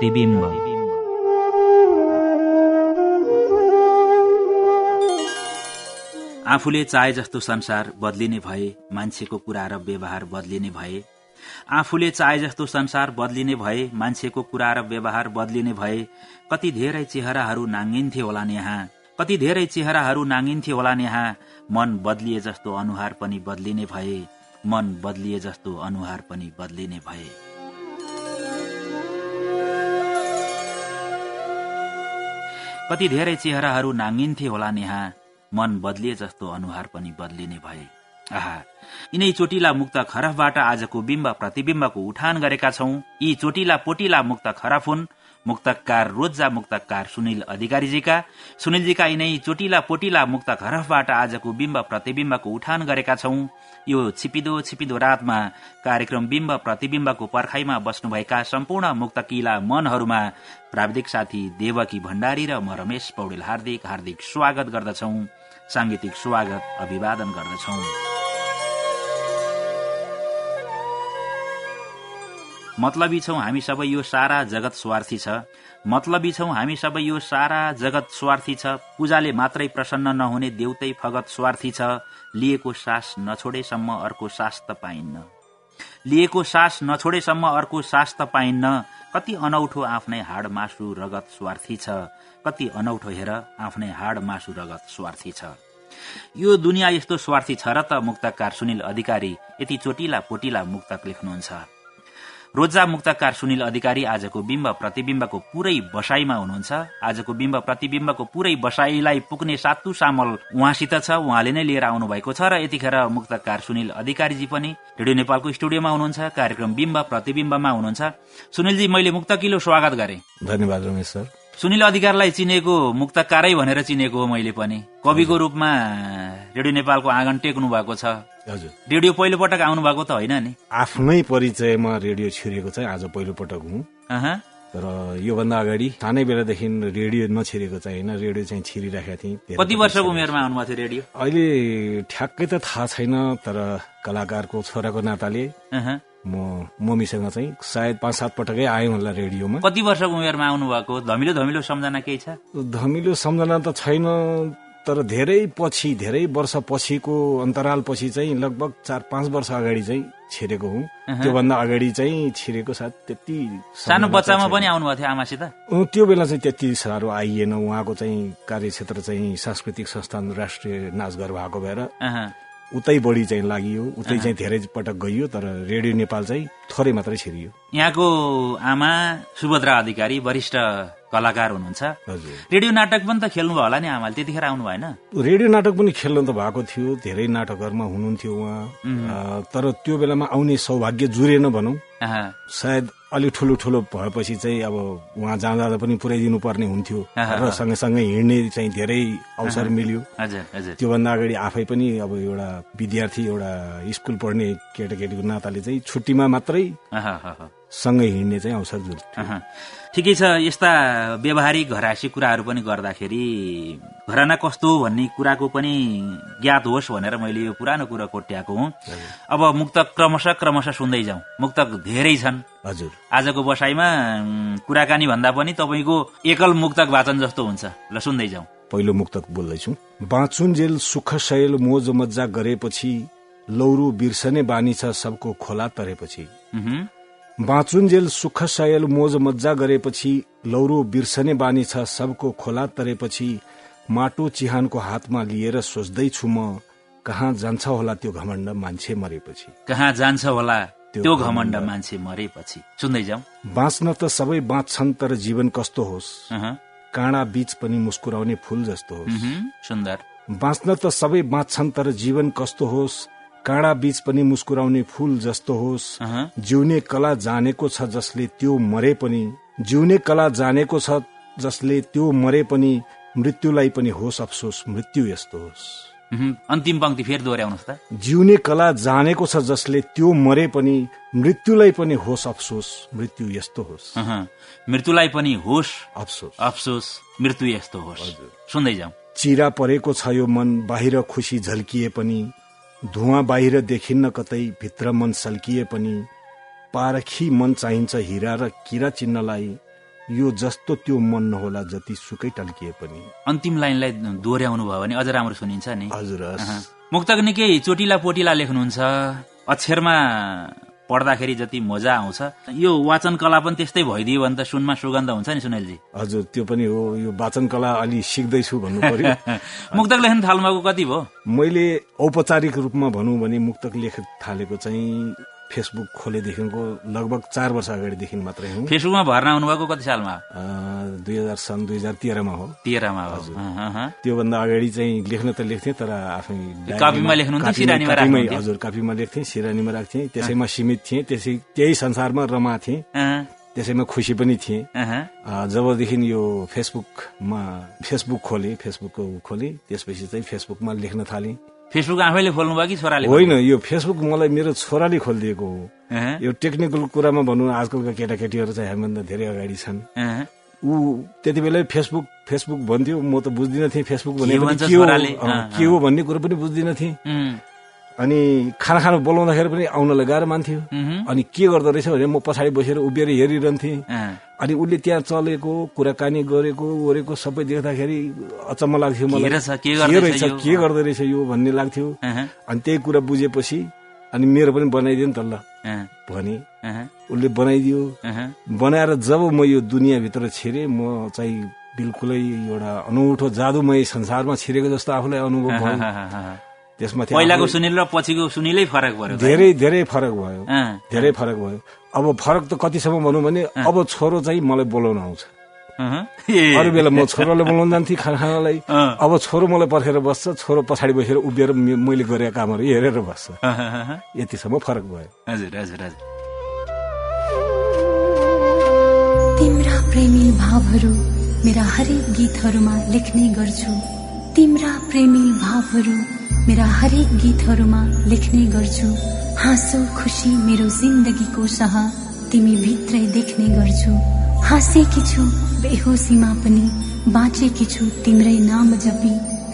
बिम्ब प्रतिबिम्ब। आफूले चाहे जस्तो संसार बदलिने भए मान्छेको कुरा र व्यवहार बदलिने भए आफूले चाहे जस्तो संसार बदलिने भए मान्छेको कुरा र व्यवहार बदलिने भए कति धेरै चेहराहरू नाङ्गिन्थे होलान् यहाँ कति धेरै चेहराहरू नाङ्गिन्थे होलान् यहाँ मन बदलिए जस्तो अनुहार पनि बदलिने भए मन बदलिए जस्तो अनुहार पनि बदलिने भए। कति धेरै चेहराहरू नाङ्गिन्थे होलान् यहाँ मन बदलिए जस्तो अनुहार पनि बदलिने भए। आहा यिनै चोटिला मुक्त खरफबाट आजको बिम्ब प्रतिबिम्बको उठान गरेका छौं। यी चोटिला पोटिला मुक्त खरफ हुन्। मुक्तकार रोजा मुक्तकार सुनिल अधिकारीजीका। सुनिलजीका यिनै चोटिला पोटिला मुक्त खरफबाट आजको बिम्ब प्रतिबिम्बको उठान गरेका छौं। यो छिपिदो छिपिदो रातमा कार्यक्रम बिम्ब प्रतिबिम्बको पर्खाइमा बस्नुभएका सम्पूर्ण मुक्तकिला मनहरूमा प्राविधिक साथी देवकी भण्डारी र म रमेश पौडेल हार्दिक हार्दिक स्वागत गर्दछौ। सांगीतिक स्वागत अभिवादन गर्दछौ। मतलबी छौ हामी सबै यो सारा जगत स्वार्थी छ। मतलबी छौ हामी सबै यो सारा जगत स्वार्थी छ। पूजाले मात्रै प्रसन्न नहुने देउतै फगत स्वार्थी छ। लिएको सास नछोडेसम्म अर्को सास त पाइन्न। लिएको सास नछोडेसम्म अर्को सास त पाइन्न। कति अनौठो आफ्नै हाड मासु रगत स्वार्थी छ। कति अनौठो हेर आफ्नै हाड मासु रगत स्वार्थी छ। यो दुनियाँ यस्तो स्वार्थी छ र त मुक्तकार सुनिल अधिकारी यति चोटिला पोटिला मुक्तक लेख्नुहुन्छ। रोजा मुक्तकार सुनिल अधिकारी आजको बिम्ब प्रतिविम्बको पुरै बसाईमा हुनुहुन्छ। आजको बिम्ब प्रतिविम्बको पुरै बसाईलाई पुग्ने सातु सामल उहाँसित छ। उहाँले नै लिएर आउनु भएको छ र यतिखेर मुक्तकार सुनिल अधिकारीजी पनि रेडियो नेपालको स्टुडियोमा हुनुहुन्छ। कार्यक्रम बिम्ब प्रतिविम्बमा हुनुहुन्छ। सुनिलजी मैले मुक्तकिलो स्वागत गरे। धन्यवाद रमेश सर। सुनिल अधिकारलाई चिनेको मुक्तकारै भनेर चिनेको हो मैले पनि। कविको रूपमा रेडियो नेपालको आँगन टेक्नु भएको छ। हजुर। रेडियो पहिलो पटक आउनु भएको त होइन नि? आफ्नै परिचयमा रेडियो छिरेको चाहिँ आज पहिलो पटक हुँ। अहँ, तर योभन्दा अगाडि सानै बेलादेखि रेडियो नछिरेको चाहिँ होइन रेडियो चाहिँ छिरिराखेका थिएँ कति वर्षको उमेरमा आउनुभएको थियो रेडियो? अहिले ठ्याक्कै त थाहा छैन तर कलाकारको छोराको नाताले। म मम्मीसँग चाहिँ सायद पाँच सात पटकै आएँ होला रेडियोमा। कति वर्षको उमेरमा आउनु भएको धमिलो धमिलो सम्झना केही छ? धमिलो सम्झना त छैन। तर धेरै पछि धेरै वर्ष पछिको अन्तराल पछि चाहिँ लगभग चार पाँच वर्ष अगाडि चाहिँ छिरेको हुँ। त्योभन्दा अगाडि चाहिँ छिरेको साथ त्यति सानो बच्चामा पनि आउनुभएको थियो आमासित? त्यो बेला चाहिँ त्यति साह्रो आइएन। उहाँको चाहिँ कार्यक्षेत्र चाहिँ सांस्कृतिक संस्थान राष्ट्रिय नाचघर भएको भएर। उतै बढी चाहिँ लागियो। उतै चाहिँ धेरै पटक गइयो तर रेडियो नेपाल चाहिँ थोरै मात्रै छिरियो। यहाँको आमा सुभद्रा अधिकारी वरिष्ठ कलाकार हुनुहुन्छ। रेडियो नाटक पनि त खेल्नुभयो होला नि आमाले त्यतिखेर आउनु भएन। रेडियो नाटक पनि खेल्न त भएको थियो धेरै नाटकहरूमा हुनुहुन्थ्यो उहाँ। तर त्यो बेलामा आउने सौभाग्य जुरेन भनौँ। सायद अलिक ठुलो ठुलो भएपछि चाहिँ अब उहाँ जाँदा जाँदा पनि पुर्याइदिनु पर्ने हुन्थ्यो। र सँगसँगै हिँड्ने चाहिँ धेरै अवसर मिल्यो। त्योभन्दा अगाडि आफै पनि अब एउटा विद्यार्थी एउटा स्कुल पढ्ने केटाकेटीको नाताले चाहिँ छुट्टीमा मात्रै सँगै हिँड्ने चाहिँ अवसर जुर्थ्यो अहँ। ठिकै छ यस्ता व्यवहारिक घरासी कुराहरू पनि गर्दाखेरि घराना कस्तो भन्ने कुराको पनि ज्ञात होस् भनेर मैले यो पुरानो कुरो कोट्याएको हुँ। अब मुक्तक क्रमशः क्रमशः सुन्दै जाउँ। मुक्तक धेरै छन्। हजुर। आजको बसाइमा कुराकानी भन्दा पनि तपाईँको एकल मुक्तक वाचन जस्तो हुन्छ। ल सुन्दै जाउँ। पहिलो मुक्तक बोल्दैछु। बाँचुन्जेल सुख शैल मोज मजा गरेपछि लौरू बिर्सने बानी छ सबको खोला तरेपछि। बाँचुन्जेल सुख शैल मोज मजा गरेपछि लौरो बिर्सने बानी छ सबको खोला तरेपछि माटो चिहानको हातमा लिएर सोच्दैछु म कहाँ जान्छ होला त्यो घमण्ड मान्छे मरेपछि? कहाँ जान्छ होला त्यो घमण्ड। मान्छे मरेपछि? सुन्दै जाउँ बाँच्न त सबै बाँच्छन् तर जीवन कस्तो होस्? काँडा बीच पनि मुस्कुराउने फूल जस्तो होस्? सुन्दर। बाँच्न त सबै बाँच्छन् तर जीवन कस्तो होस्? काँडा बीच पनि मुस्कुराउने फूल जस्तो होस्। जिउने कला जानेको छ जसले त्यो मरे पनि। जिउने कला जानेको छ जसले त्यो मरे पनि। मृत्युलाई पनि होस् अफसोस मृत्यु यस्तो होस्। अन्तिम पंक्ति फेरि दोहोऱ्याउनुहोस् त। जिउने कला जानेको छ जसले त्यो मरे पनि। मृत्युलाई पनि होस् अफसोस मृत्यु यस्तो होस्। मृत्युलाई पनि होस् अफसोस। अफसोस मृत्यु यस्तो होस्। सुन्दै जाउँ। चिरा परेको छ यो मन बाहिर खुसी झल्किए पनि। धुवा बाहिर देखिन्न कतै भित्र मन सल्किए पनि पारखी मन चाहिन्छ हिरा र किरा चिन्नलाई यो जस्तो त्यो मन नहोला जति सुकै टल्किए पनि। अन्तिम लाइनलाई दोहोऱ्याउनु भयो भने अझ राम्रो सुनिन्छ नि। हजुर। मुक्तक निकै चोटिला पोटिला लेख्नुहुन्छ। अक्षरमा पढ्दाखेरि जति मजा आउँछ। यो वाचन कला पनि त्यस्तै भइदियो भने त सुनमा सुगन्ध हुन्छ नि सुनिलजी। हजुर त्यो पनि हो। यो वाचन कला अलि सिक्दैछु भन्नु पर्यो मुक्तक लेख्न थाल्नुभएको कति भयो? मैले औपचारिक रूपमा भनौँ भने मुक्तक लेख थालेको चाहिँ फेसबुक खोलेदेखिको लगभग चार वर्ष अगाडिदेखि मात्रै हुँ फेसबुकमा भर्ना हुनुभएको कति सालमा? दुई हजार सन् दुई हजार तेह्रमा हो। तेह्रमा हो अहँ, अहँ। त्योभन्दा अगाडि चाहिँ लेख्न त लेख्थेँ तर आफै कापीमा राख्नुहुन्थ्यो? हजुर कापीमा लेख्थेँ सिरानीमा राख्थेँ त्यसैमा सीमित थिएँ त्यसै त्यही संसारमा रमा थिएँ त्यसैमा खुसी पनि थिएँ। जबदेखि यो फेसबुकमा फेसबुक खोलेँ फेसबुक खोलेँ त्यसपछि चाहिँ फेसबुकमा लेख्न थालेँ। फेसबुक आफैले खोल्नु भयो कि छोराले होइन यो फेसबुक मलाई मेरो छोराले खोलिदिएको हो। यो टेक्निकल कुरामा भनौँ आजकलका केटाकेटीहरू चाहिँ हामीभन्दा धेरै अगाडि छन्। ऊ त्यति बेलै फेसबुक फेसबुक भन्थ्यो म त बुझ्दिन थिएँ फेसबुक भन्छ के हो भन्ने कुरो पनि बुझ्दिन थिएँ अनि खाना खानु बोलाउँदाखेरि पनि आउनलाई गाह्रो मान्थ्यो। अनि के गर्दो रहेछ भने म पछाडि बसेर उभिएर हेरिरहन्थेँ। अनि उसले त्यहाँ चलेको कुराकानी गरेको ओरेको सबै देख्दाखेरि अचम्म लाग्थ्यो मलाई। के गर्दो रहेछ? यो? भन्ने लाग्थ्यो। अनि त्यही कुरा बुझेपछि अनि मेरो पनि बनाइदियो नि त ल। भने उसले बनाइदियो। बनाएर जब म यो दुनियाँभित्र छिरेँ म चाहिँ बिल्कुलै एउटा अनौठो जादुमय संसारमा छिरेको जस्तो आफूलाई अनुभव भयो। त्यसमाथि पहिलाको सुनिल र पछिको सुनिलै फरक पर्यो त। धेरै धेरै फरक भयो। धेरै फरक भयो। अब फरक त कतिसम्म भनौँ भने अब छोरो चाहिँ मलाई बोलाउन आउँछ। अरू बेला म छोरोलाई बोलाउन जान्थेँ खाना खानालाई। अब छोरो मलाई पर्खेर बस्छ छोरो पछाडि बसेर उभिएर मैले गरेका कामहरू हेरेर बस्छ। यतिसम्म फरक भयो। हजुर हजुर हजुर। तिम्रा प्रेमी भावहरू मेरा हरेक गीतहरूमा लेख्ने गर्छु। तिम्रा प्रेमी भावहरू मेरा हरेक गीतहरूमा लेख्ने गर्छु। हाँसो खुसी मेरो जिन्दगीको सह तिमी भित्रै देख्ने गर्छु। हाँसेकी छु बेहोसीमा पनि बाँचेकी छु तिम्रै नाम जपी।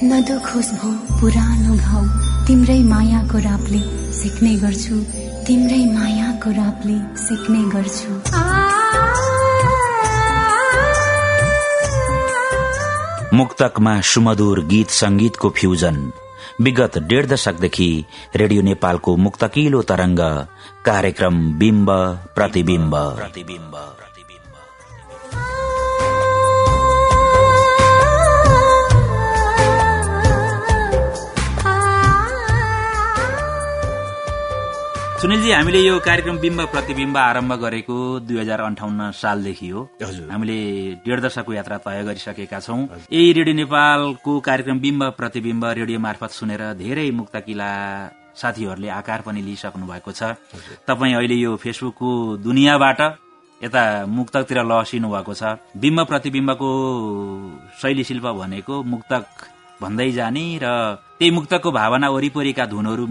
नदोखोस भो पुरानो घाउ तिम्रै मायाको रापले सिक्ने गर्छु। तिम्रै मायाको रापले सिक्ने गर्छु। मुक्तकमा सुमधुर गीत संगीतको फ्युजन। विगत डेढ दशकदेखि रेडियो नेपालको मुक्तकिलो तरंग कार्यक्रम बिम्ब प्रतिबिम्ब। प्रतिबिम्ब सुनिलजी हामीले यो कार्यक्रम बिम्ब प्रतिबिम्ब आरम्भ गरेको दुई हजार अन्ठाउन्न सालदेखि हो। हामीले डेढ दशकको यात्रा तय गरिसकेका छौं। यही रेडियो नेपालको कार्यक्रम बिम्ब प्रतिबिम्ब रेडियो मार्फत सुनेर धेरै मुक्तकिला साथीहरूले आकार पनि लिइसक्नु भएको छ। तपाईँ अहिले यो फेसबुकको दुनियाँबाट यता मुक्तकतिर लसिनु भएको छ। बिम्ब प्रतिबिम्बको शैली शिल्प भनेको मुक्तक भन्दै जाने र त्यही मुक्तकको भावना वरिपरिका धुनहरू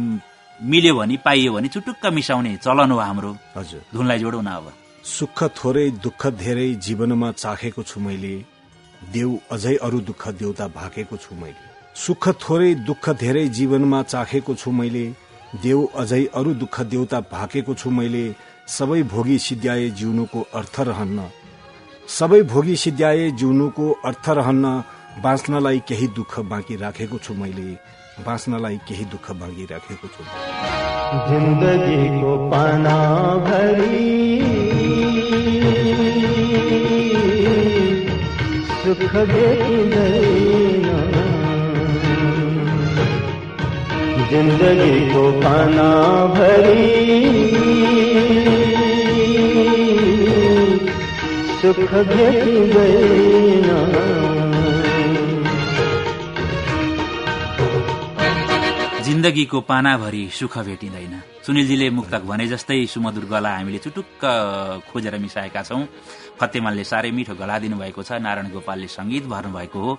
मिल्यो भने पाइयो भने चुटुक्क मिसाउने चलन हो हाम्रो। हजुर। धुनलाई जोडौँ न अब। सुख थोरै दुःख धेरै जीवनमा चाखेको छु मैले। देव अझै अरू दुःख देउता भाकेको छु मैले। सुख थोरै दुःख धेरै जीवनमा चाखेको छु मैले। देव अझै अरू दुःख देउता भाकेको छु मैले। सबै भोगी सिद्ध्याए जिउनुको अर्थ रहन्न। सबै भोगी सिद्ध्याए जिउनुको अर्थ रहन्न। बाँच्नलाई केही दुःख बाँकी राखेको छु मैले। बाँच्नलाई केही दुःख बाँकी राखेको छु। जिंदगी को पाना भरी सुख देना जिंदगी को पाना भरी सुख देना जिन्दगीको पानाभरि सुख भेटिँदैन। सुनिलजीले मुक्तक भने जस्तै सुमधुर गला हामीले चुटुक्क खोजेर मिसाएका छौं। फतेमालले साह्रै मिठो गला दिनुभएको छ। नारायण गोपालले संगीत भर्नुभएको हो।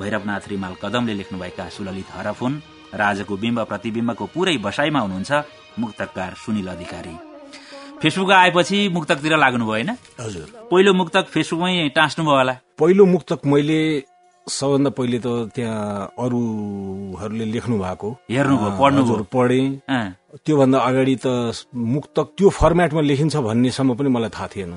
भैरवनाथ रिमाल कदमले लेख्नुभएका सुललित हरफ हुन्। र आजको बिम्ब प्रतिबिम्बको पूरै बसाइमा हुनुहुन्छ मुक्तकार सुनिल अधिकारी। फेसबुक आएपछि मुक्तकतिर लाग्नुभयो होइन? पहिलो मुक्तक फेसबुकमै टाँस्नुभयो होला। पहिलो मुक्तक मैले सबभन्दा पहिले त त्यहाँ अरूहरूले लेख्नु भएको। हेर्नुभयो, पढ्नुभयो। पढे। त्योभन्दा अगाडि त मुक्तक त्यो फर्मेटमा लेखिन्छ भन्नेसम्म पनि मलाई थाहा थिएन।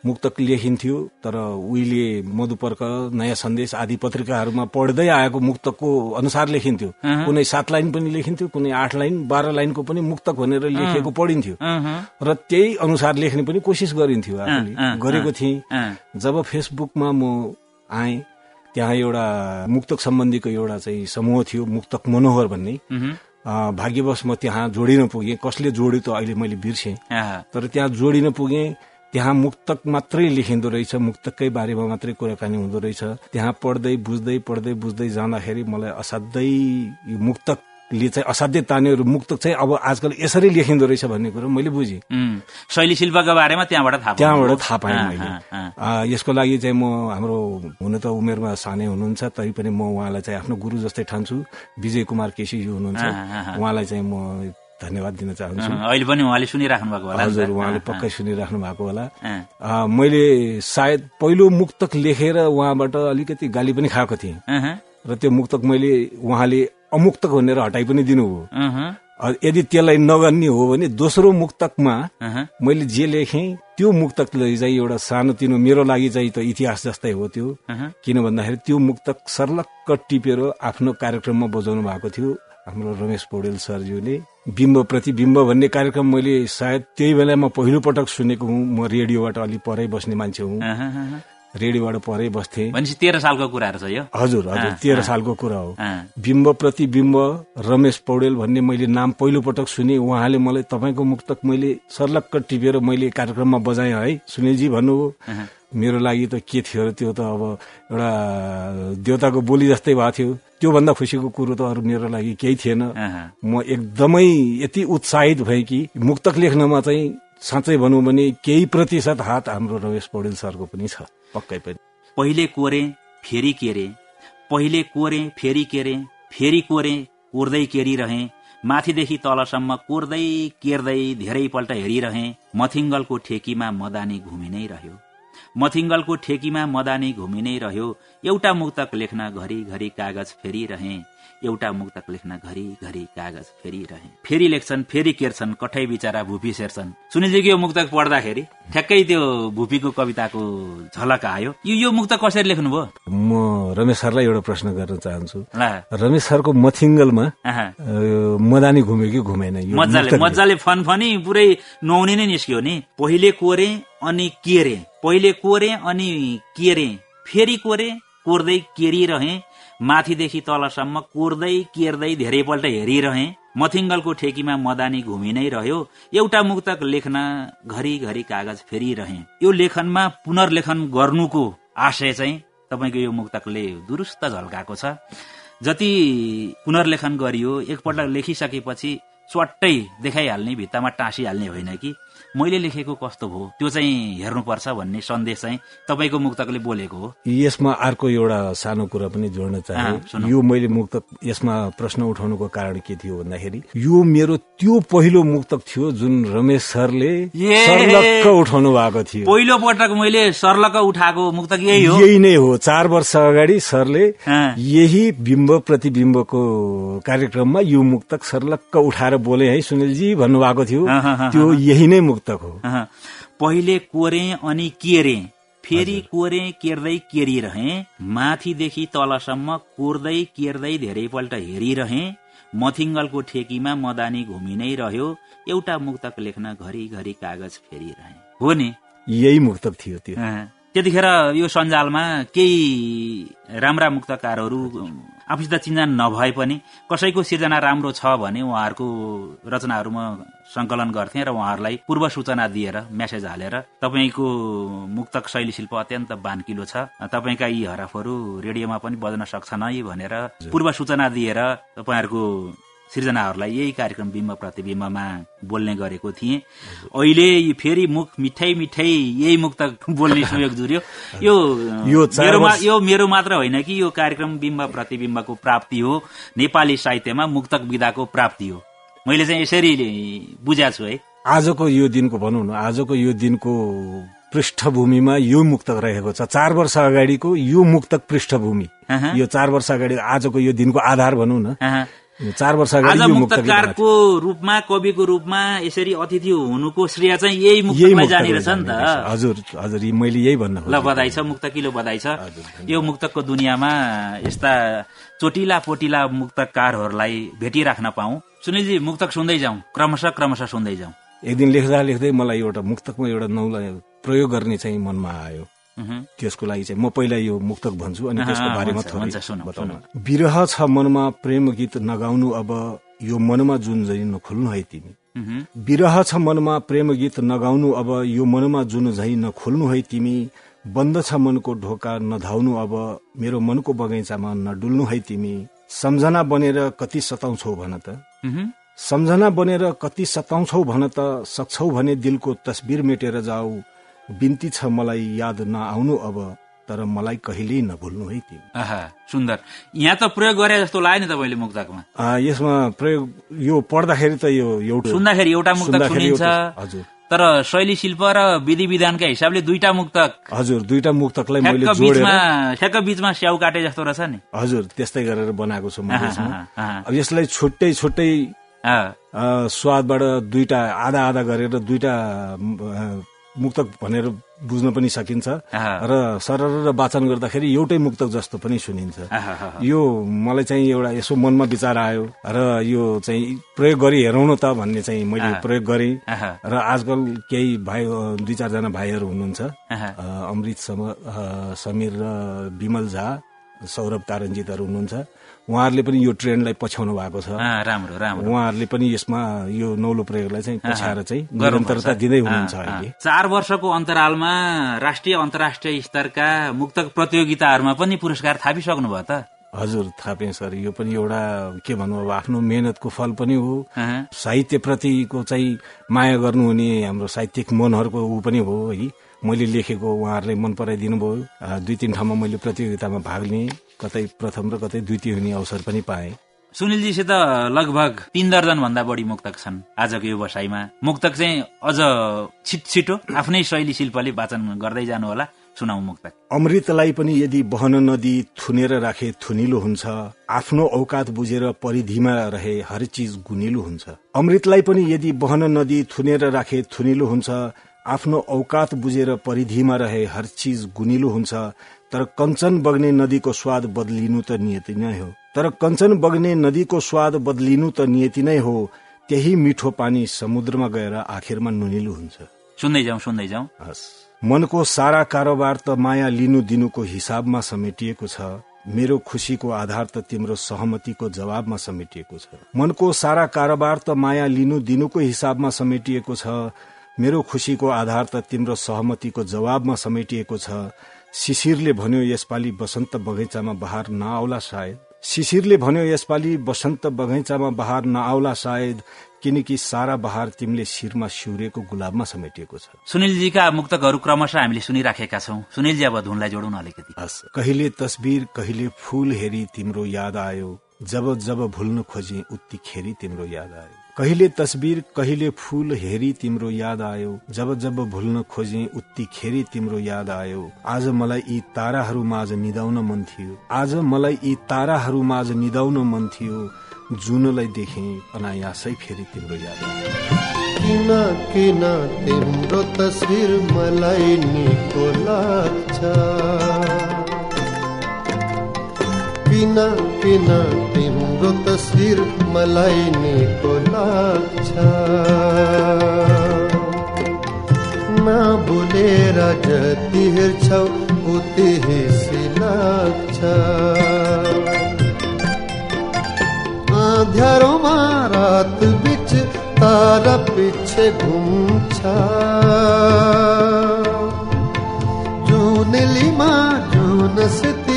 मुक्तक लेखिन्थ्यो तर उहिले मधुपर्क नयाँ सन्देश आदि पत्रिकाहरूमा पढ्दै आएको मुक्तकको अनुसार लेखिन्थ्यो। कुनै सात लाइन पनि लेखिन्थ्यो कुनै आठ लाइन बाह्र लाइनको पनि मुक्तक भनेर लेखिएको पढिन्थ्यो। र त्यही अनुसार लेख्ने पनि कोसिस गरिन्थ्यो आफूले। गरेको थिएँ। जब फेसबुकमा म आएँ त्यहाँ एउटा मुक्तक सम्बन्धीको एउटा चाहिँ समूह थियो मुक्तक मनोहर भन्ने। भाग्यवश म त्यहाँ जोडिन पुगेँ। कसले जोड्यो त अहिले मैले बिर्सेँ। तर त्यहाँ जोडिन पुगेँ। त्यहाँ मुक्तक मात्रै लेखिँदो रहेछ। मुक्तकै बारेमा मात्रै कुराकानी हुँदो रहेछ। त्यहाँ पढ्दै बुझ्दै पढ्दै बुझ्दै जाँदाखेरि मलाई असाध्यै यो मुक्तकले चाहिँ असाध्यै तान्यो र मुक्तक चाहिँ अब आजकल यसरी लेखिँदो रहेछ भन्ने कुरो मैले बुझेँ। शैली शिल्पको बारेमा त्यहाँबाट थाहा? त्यहाँबाट थाहा पाएँ मैले। यसको लागि चाहिँ म हाम्रो हुन त उमेरमा सानै हुनुहुन्छ तैपनि म उहाँलाई चाहिँ आफ्नो गुरु जस्तै ठान्छु। विजय कुमार केसीजी हुनुहुन्छ। उहाँलाई चाहिँ म धन्यवाद दिन चाहन्छु। अहिले पनि उहाँले सुनिराख्नु भएको होला? हजुर उहाँले पक्कै सुनिराख्नु भएको होला। मैले सायद पहिलो मुक्तक लेखेर उहाँबाट अलिकति गाली पनि खाएको थिएँ। र त्यो मुक्तक मैले उहाँले अमुक्तक भनेर हटाइ पनि दिनुभयो यदि त्यसलाई नगर्ने हो भने दोस्रो मुक्तकमा मैले जे लेखेँ त्यो मुक्तकले चाहिँ एउटा सानोतिनो मेरो लागि चाहिँ त इतिहास जस्तै हो त्यो। किन भन्दाखेरि त्यो मुक्तक सर्लक्क टिपेर आफ्नो कार्यक्रममा बजाउनु भएको थियो। हाम्रो रमेश पौडेल सरज्यूले बिम्ब प्रतिबिम्ब भन्ने कार्यक्रम मैले सायद त्यही बेलामा पहिलो पटक सुनेको हुँ। म रेडियोबाट अलि परै बस्ने मान्छे हुँ। रेडियोबाट परै बस्थे। भनेपछि तेह्र सालको कुराहरू छ यो? हजुर हजुर तेह्र सालको कुरा हो। बिम्ब प्रतिबिम्ब रमेश पौडेल भन्ने मैले नाम पहिलो पटक सुने उहाँले मलाई तपाईँको मुक्तक मैले सर्लक्क टिपेर मैले कार्यक्रममा बजाएँ है। सुनिलजी भन्नुभयो मेरो लागि त के थियो र त्यो त अब एउटा देवताको बोली जस्तै भएको थियो। त्योभन्दा खुसीको कुरो त अरू मेरो लागि केही थिएन। म एकदमै यति उत्साहित भएँ कि मुक्तक लेख्नमा चाहिँ साँच्चै भनौँ भने केही प्रतिशत हात हाम्रो रमेश पौडेल सरको पनि छ। पक्कै पनि। पहिले कोरे फेरि केरे। पहिले कोरे फेरि केरे फेरि कोरे कोर्दै केरिरहे। माथिदेखि तलसम्म कोर्दै केर्दै धेरैपल्ट हेरिरहे। मथिङ्गलको ठेकीमा मदानी घुमि नै रह्यो। मथिङ्गलको ठेकीमा मदानी घुमि नै रह्यो। एउटा मुक्तक लेख्न घरि घरि कागज फेरिरहे। एउटा मुक्तक लेख्न घरि घरि कागज फेरिरहे फेरि लेख्छन् फेरि केर्छन् कठै बिचरा भुपी सेर्छन्। सुनिजीको यो मुक्तक पढ्दाखेरि ठ्याक्कै त्यो भुपीको कविताको झलक आयो। यो यो मुक्तक कसरी लेख्नुभयो? म रमेश सरलाई एउटा प्रश्न गर्न चाहन्छु। रमेश सरको मथिङ्गलमा मदानी घुम्यो कि घुमेन? मजाले? मजाले फन फनी पुरै नुहाउने नै निस्क्यो नि। पहिले कोरे अनि केरे। पहिले कोरे अनि केरे। फेरि कोरे कोर्दै केरिरहे। माथिदेखि तलसम्म कोर्दै केर्दै धेरैपल्ट हेरिरहे। मथिङ्गलको ठेकीमा मदानी घुमि नै रह्यो। एउटा मुक्तक लेख्न घरि घरि कागज फेरिरहे। यो लेखनमा पुनर्लेखन गर्नुको आशय चाहिँ तपाईँको यो मुक्तकले दुरुस्त झल्काएको छ। जति पुनर्लेखन गरियो एकपल्ट लेखिसकेपछि च्वाट्टै देखाइहाल्ने भित्तामा टाँसिहाल्ने होइन कि? मैले लेखेको कस्तो भयो त्यो चाहिँ हेर्नुपर्छ भन्ने सन्देश चाहिँ तपाईँको मुक्तकले बोलेको हो। यसमा अर्को एउटा सानो कुरा पनि जोड्न चाहे। यो मैले मुक्तक यसमा प्रश्न उठाउनुको कारण के थियो भन्दाखेरि यो मेरो त्यो पहिलो मुक्तक थियो जुन रमेश सरले! सर्लक्क उठाउनु भएको थियो। पहिलो पटक मैले सर्लक उठाएको मुक्तक यही हो। यही नै हो। चार वर्ष अगाडि सरले। यही बिम्ब प्रतिबिम्बको कार्यक्रममा यो मुक्तक सर्लक्क उठाएर बोले है सुनिलजी भन्नुभएको थियो। त्यो यही नै मुक्तक हो। पहिले कोरे अनि केरे फेरि कोरे केर्दै केरिरहे माथिदेखि तलसम्म कोर्दै केर्दै धेरैपल्ट हेरिरहे मथिङ्गलको ठेकीमा मदानी घुमि नै रह्यो एउटा मुक्तक लेख्न घरि घरि कागज फेरिरहे। हो नि? यही मुक्तक थियो त्यो। त्यतिखेर यो सञ्जालमा केही राम्रा मुक्तकारहरू आफूसित चिन्जान नभए पनि कसैको सिर्जना राम्रो छ भने उहाँहरूको रचनाहरू म संकलन गर्थेँ र उहाँहरूलाई पूर्व सूचना दिएर म्यासेज हालेर तपाईँको मुक्तक शैली शिल्प अत्यन्त बान्किलो छ। तपाईँका यी हरफहरू रेडियोमा पनि बज्न सक्छन् है भनेर पूर्व सूचना दिएर तपाईँहरूको सृजनाहरूलाई यही कार्यक्रम बिम्ब प्रतिबिम्बमा बोल्ने गरेको थिएँ। अहिले फेरि मुख मिठै मिठै यही मुक्तक बोल्ने सुयोग जुर्यो। यो यो मेरो मात्र होइन कि यो कार्यक्रम बिम्ब प्रतिबिम्बको प्राप्ति हो। नेपाली साहित्यमा मुक्तक विधाको प्राप्ति हो। मैले चाहिँ यसरी बुझाएको छु है। आजको यो दिनको भनौँ न आजको यो दिनको पृष्ठभूमिमा यो मुक्तक रहेको छ। चार वर्ष अगाडिको यो मुक्तक पृष्ठभूमि। यो चार वर्ष अगाडि आजको यो दिनको आधार भनौँ न। चार वर्ष आज मुक्तकारको रूपमा कविको रूपमा यसरी अतिथि हुनुको श्रेय चाहिँ यही मुक्तकलाई जाने रहेछ नि। त। हजुर हजुर मैले यही भन्न ल। बधाई छ मुक्तकिलो बधाई छ। यो मुक्तकको दुनियाँमा यस्ता चोटिला पोटिला मुक्तकारहरूलाई भेटिराख्न पाऊ। सुनिलजी मुक्तक सुन्दै जाउँ। क्रमशः क्रमशः सुन्दै जाउँ। एक दिन लेख्दा लेख्दै मलाई एउटा मुक्तकमा एउटा नौलाई प्रयोग गर्ने चाहिँ मनमा आयो। त्यसको लागि चाहिँ म पहिला यो मुक्तक भन्छु अनि त्यसको बारेमा थोरै बताउनु। विरह छ मनमा प्रेम गीत नगाउनु अब यो मनमा जुन झै नखोल्नु है तिमी। विरह छ मनमा प्रेम गीत नगाउनु अब यो मनमा जुन झै नखोल्नु है तिमी बन्द छ मनको ढोका नधाउनु अब मेरो मनको बगैँचामा नडुल्नु है तिमी। सम्झना बनेर कति सताउँछौ भन त। सम्झना बनेर कति सताउँछौ भन त सक्छौ भने दिलको तस्बिर मेटेर जाऊ। बिन्ती छ मलाई याद नआउनु अब तर मलाई कहिल्यै नभुल्नु है तिमी। आहा सुन्दर। यहाँ त प्रयोग गरे जस्तो लाग्यो नि तपाईँले मुक्तकमा। यसमा प्रयोग यो पढ्दाखेरि त यो एउटा सुन्दाखेरि एउटा मुक्तक सुनिन्छ। हजुर। तर शैली शिल्प र विधि विधानका हिसाबले दुईटा मुक्तक। हजुर दुईटा मुक्तकलाई मैले ठ्याक्क बीचमा स्याउ काटे जस्तो रहेछ नि। हजुर त्यस्तै गरेर बनाएको छु म आहा, यसमा। आहा, आहा। अब यसलाई छुट्टै छुट्टै स्वादबाट दुईटा आधा आधा गरेर दुईटा मुक्तक भनेर बुझ्न पनि सकिन्छ। र सरर र वाचन गर्दाखेरि एउटै मुक्तक जस्तो पनि सुनिन्छ। यो मलाई चाहिँ एउटा यसो मनमा विचार आयो र यो चाहिँ प्रयोग गरी हेरौँ न त भन्ने चाहिँ मैले। प्रयोग गरेँ। र आजकल केही भाइ दुई चारजना भाइहरू हुनुहुन्छ अमृत समीर र विमल झा सौरभ तारञ्जितहरू हुनुहुन्छ उहाँहरूले पनि यो ट्रेन्डलाई पछ्याउनु भएको छ। राम्रो राम्रो। उहाँहरूले पनि यसमा यो नौलो प्रयोगलाई चाहिँ पछ्याएर चाहिँ। निरन्तरता दिँदै हुनुहुन्छ अहिले। चार वर्षको अन्तरालमा राष्ट्रिय अन्तर्राष्ट्रिय स्तरका मुक्तक प्रतियोगिताहरूमा पनि पुरस्कार थापिसक्नु भयो त। हजुर थापे सर। यो पनि एउटा के भनौँ अब आफ्नो मेहनतको फल पनि हो। साहित्यप्रतिको चाहिँ माया गर्नुहुने हाम्रो साहित्यिक मनहरूको ऊ पनि हो। है मैले लेखेको उहाँहरूले मन पराइदिनु भयो दुई तिन ठाउँमा मैले प्रतियोगितामा भाग लिएँ। कतै प्रथम र कतै द्वितीय हुने अवसर पनि पाएँ। सुनिलजीसित लगभग तीन दर्जन भन्दा बढी मुक्तक छन्। आजको यो बसाइमा मुक्तक चाहिँ अझ छिट छिटो आफ्नै शैली शिल्पले वाचन गर्दै जानु होला सुनाउ मुक्तक। अमृतलाई पनि यदि बहन नदी थुनेर राखे थुनिलो हुन्छ आफ्नो औकात बुझेर परिधिमा रहे हर चिज गुनिलो हुन्छ। अमृतलाई पनि यदि बहन नदी थुनेर राखे थुनिलो हुन्छ आफ्नो औकात बुझेर परिधिमा रहे हर चिज गुनिलो हुन्छ तर कञ्चन बग्ने नदीको स्वाद बदलिनु त नियति नै हो। तर कञ्चन बग्ने नदीको स्वाद बदलिनु त नियति नै हो। त्यही मिठो पानी समुद्रमा गएर आखिरमा नुनिलो हुन्छ। सुन्दै जाउँ सुन्दै जाउँ। हस्। मनको सारा कारोबार त माया लिनु दिनुको हिसाबमा समेटिएको छ। मेरो खुसीको आधार त तिम्रो सहमतिको जवाबमा समेटिएको छ। मनको सारा कारोबार त माया लिनु दिनुको हिसाबमा समेटिएको छ। मेरो खुसीको आधार त तिम्रो सहमतिको जवाबमा समेटिएको छ। शिशिरले भन्यो यसपालि बसन्त बगैँचामा बहार नआउला सायद। शिशिरले भन्यो यसपालि बसन्त बगैँचामा बहार नआउला सायद किनकि सारा बहार तिमीले शिरमा सिउरेको गुलाबमा समेटिएको छ। सुनिलजीका मुक्तकहरू क्रमशः हामीले सुनिराखेका छौँ। सुनिलजी अब धुनलाई जोडौँ न अलिकति। हस् कहिले तस्बिर कहिले फूल हेरी तिम्रो याद आयो। जब जब भुल्न खोजे उत्तिखेरी तिम्रो याद आयो। कहिले तस्बिर कहिले फूल हेरी तिम्रो याद आयो। जब जब भुल्न खोजे उत्तिखेरी तिम्रो याद आयो। आज मलाई यी ताराहरू माझ निदाउन मन थियो। आज मलाई यी ताराहरू माझ निदाउन मन थियो। जुनलाई देखे अनायासै फेरि तिम्रो याद किन किन तिम्रो तस्विर मलाई किन किन तिम्रो तस्विर मलाई निको लाग्छ। नबोलेर जति हेर्छौ उति हिसी लाग्छ। अँध्यारोमा रात बिच तारा पिछे घुम्छ। जुनेलीमा जुन सिति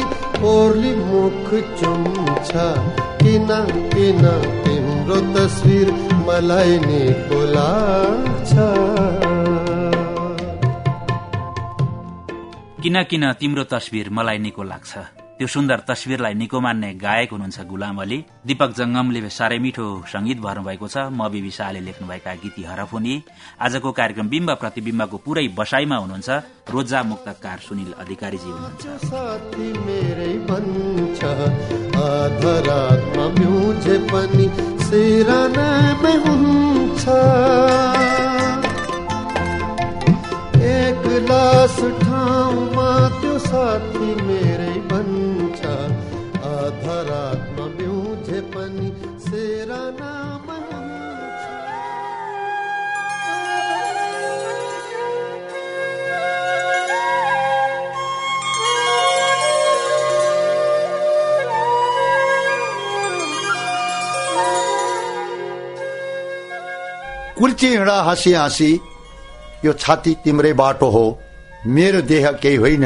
ओर्ली मुख चुम्छ किन किन तिम्रो तस्विर मलाई निको लाग्छ किन किन तिम्रो तस्विर मलाई निको लाग्छ त्यो सुन्दर तस्विरलाई निको मान्ने गायक हुनुहुन्छ गुलाम अली। दीपक जंगमले साह्रै मिठो संगीत भर्नुभएको छ। म बिबी शाहले लेख्नुभएका गीती हरफुनी। आजको कार्यक्रम बिम्ब प्रतिविम्बको पुरै बसाईमा हुनुहुन्छ रोजा मुक्तकार सुनिल अधिकारीजी हुनुहुन्छ। एक लास ठाउँमा साथी मेरै कुल्ची हिँडा हाँसी हाँसी, यो छाती तिम्रै बाटो हो, मेरो देह केही होइन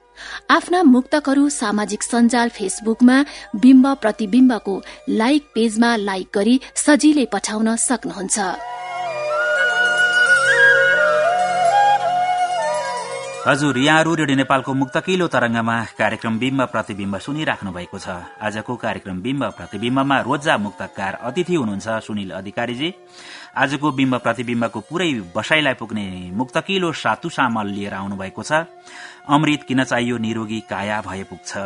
आफ्ना मुक्तकहरू सामाजिक सञ्जाल फेसबुकमा बिम्ब प्रतिविम्बको लाइक पेजमा लाइक गरी सजिलै पठाउन सक्नुहुन्छ। हजुर यहाँहरू रेडियो नेपालको मुक्तकिलो तरंगमा कार्यक्रम बिम्ब प्रतिविम्ब सुनिराख्नु भएको छ। आजको कार्यक्रम बिम्ब प्रतिविम्बमा रोजा मुक्तकार अतिथि हुनुहुन्छ सुनिल अधिकारीजी। आजको बिम्ब प्रतिविम्बको पुरै बसाईलाई पुग्ने मुक्तकिलो सातु सामल लिएर आउनु भएको छ। अमृत किन चाहियो निरोगी काया भए पुग्छ?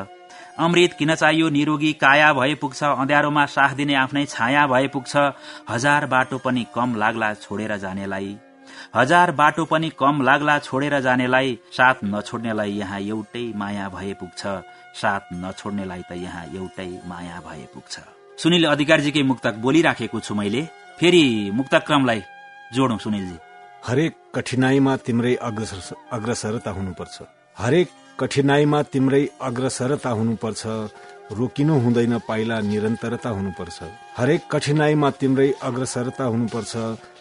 अमृत किन चाहियो निरोगी काया भए पुग्छ? अँध्यारोमा साथ दिने आफ्नै छाया भए पुग्छ? हजार बाटो पनि कम लाग्ला छोडेर जानेलाई। हजार बाटो पनि कम लाग्ला छोडेर जानेलाई। साथ नछोड्नेलाई यहाँ एउटै माया भए पुग्छ। साथ नछोड्नेलाई त यहाँ एउटै माया भए पुग्छ। सुनिल अधिकारीजीकै मुक्तक बोलिराखेको छु मैले। फेरि मुक्तक्रमलाई जोडौं सुनिलजी। हरेक कठिनाईमा तिम्रै अग्रसरता हुनुपर्छ। हरेक कठिनाईमा तिम्रै अग्रसरता हुनुपर्छ रोकिनु हुँदैन पाइला निरन्तरता हुनुपर्छ। हरेक कठिनाईमा तिम्रै अग्रसरता हुनुपर्छ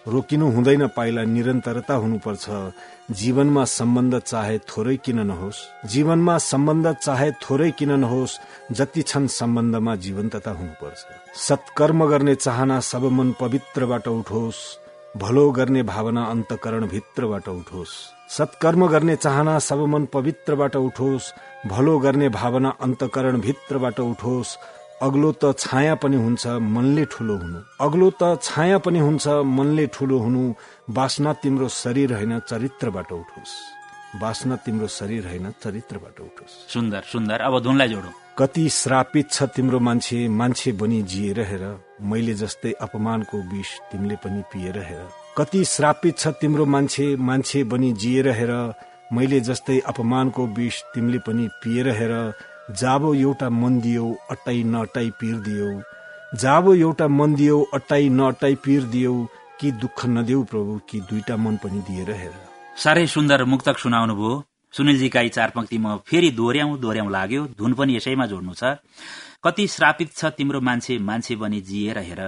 रोकिनु हुँदैन पाइला निरन्तरता हुनुपर्छ। जीवनमा सम्बन्ध चाहे थोरै किन नहोस्। जीवनमा सम्बन्ध चाहे थोरै किन नहोस् जति छन् सम्बन्धमा जीवन्तता हुनुपर्छ। सत्कर्म गर्ने चाहना सब मन पवित्रबाट उठोस् भलो गर्ने भावना अन्तकरण भित्रबाट उठोस्। सत्कर्म गर्ने चाहना सब मन पवित्रबाट उठोस् भलो गर्ने भावना अन्तकरण भित्रबाट उठोस्। अग्लो त छाया पनि हुन्छ मनले ठुलो हुनु। अग्लो त छाया पनि हुन्छ मनले ठुलो हुनु। बासना तिम्रो शरीर होइन चरित्रबाट उठोस्। बासना तिम्रो शरीर होइन चरित्रबाट उठोस्। सुन्दर सुन्दर। अब धुनलाई जोडो। कति श्रापित छ तिम्रो मान्छे मान्छे बनी जिएर हेर मैले जस्तै अपमानको विष तिमीले पनि पिएर हेर कति श्रापित छ तिम्रो मान्छे मान्छे बनी जिएर हेर। मैले जस्तै अपमानको विष तिमीले पनि पिएर हेर। जाबो एउटा मन दियो अट्टाई नअट्टाई पिर दियो। जाबो एउटा मन दियो अट्टाई नअट्टाई पिर दियो। कि दुःख नदेऊ प्रभु कि दुईटा मन पनि दिएर हेर। साह्रै सुन्दर मुक्तक सुनाउनु भयो। सुनिलजीका यी चार पंक्ति म फेरि दोहोऱ्याउ दोहोऱ्याउ लाग्यो। धुन पनि यसैमा जोड्नु छ। कति श्रापित छ तिम्रो मान्छे मान्छे बनी जिएर हेर।